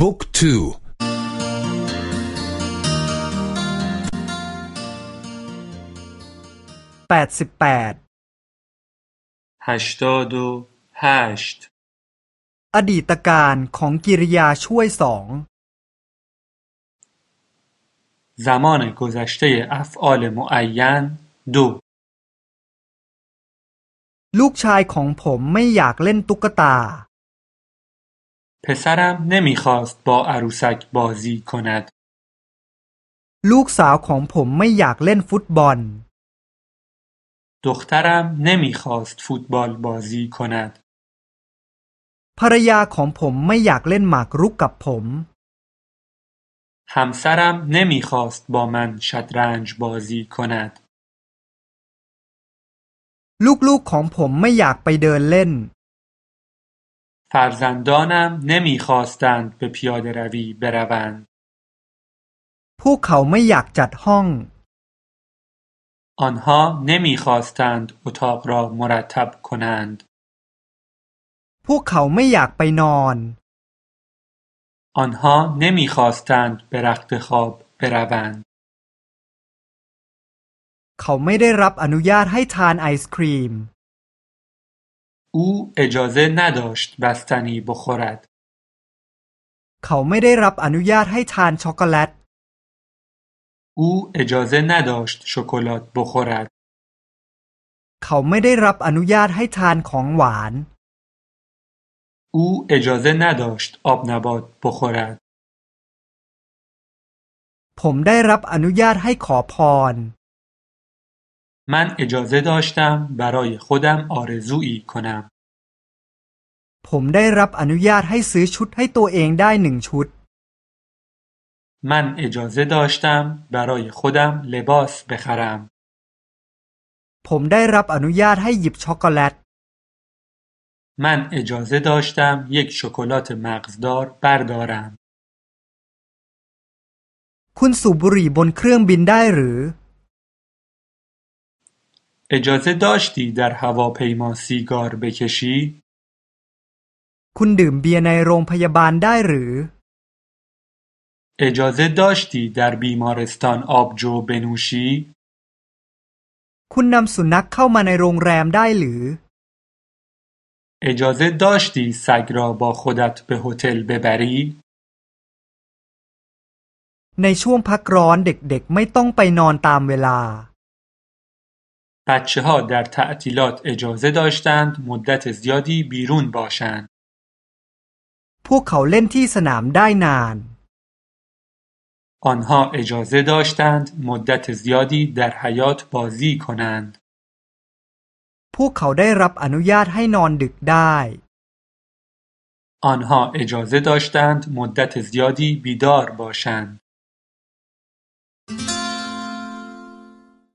บุ๊กทูแปดสิบแปด هشتاد و هشت อดีตการของกิริยาช่วยสอง زمان گذشته افعال معین دو ลูกชายของผมไม่อยากเล่นตุ๊กตา پسرم نمیخواست با عروسک بازی کند ลูกสาวของผมไม่อยากเล่นฟุตบอล دخترم نمیخواست فوتبال بازی کند ภรรยาของผมไม่อยากเล่นหมากรุกกับผม همسرم نمیخواست با من شطرنج بازی کند ลูกๆของผมไม่อยากไปเดินเล่น فرزندانم نمیخواستند به پیاده روی بروند พวกเขาไม่อยากจัดห้อง آنها نمیخواستند اتاق را مرتب کنند พวกเขาไม่อยากไปนอน آنها نمیخواستند به رخت خواب بروند เขาไม่ได้รับอนุญาตให้ทานไอศครีม او اجازه نداشت بستنی بخورد เขาไม่ได้รับอนุญาตให้ทานช็อกโกแลต او اجازه نداشت شکلات بخورد เขาไม่ได้รับอนุญาตให้ทานของหวาน او اجازه نداشت آب نبات بخورد ผมได้รับอนุญาตให้ขอพร من اجازه داشتم برای خودم آرزویی کنم ผมได้รับอนุญาตให้ซื้อชุดให้ตัวเองได้หนึ่งชุด من اجازه داشتم برای خودم لباس بخرم ผมได้รับอนุญาตให้หยิบช็อกโกแลต من اجازه داشتم یک شکلات مغزدار بردارم คุณสูบบุหรี่บนเครื่องบินได้หรือ اجازه داشتی در هواپیما سیگار بکشی؟ คุณดื่มเบียร์ในโรงพยาบาลได้หรือ اجازه داشتی در بیمارستان آبجو بنوشی؟ คุณนำสุนัขเข้ามาในโรงแรมได้หรือ اجازه داشتی سگ را با خودت به هتل ببری؟ ในช่วงพักร้อนเด็กๆไม่ต้องไปนอนตามเวลา بچه ها در تعطیلات اجازه داشتند مدت زیادی بیرون باشند. พวกเขาเล่นที่สนามได้นาน آنها اجازه داشتند مدت زیادی در حیات بازی کنند. พวกเขาได้รับอนุญาตให้นอนดึกได้ آنها اجازه داشتند مدت زیادی بیدار باشند.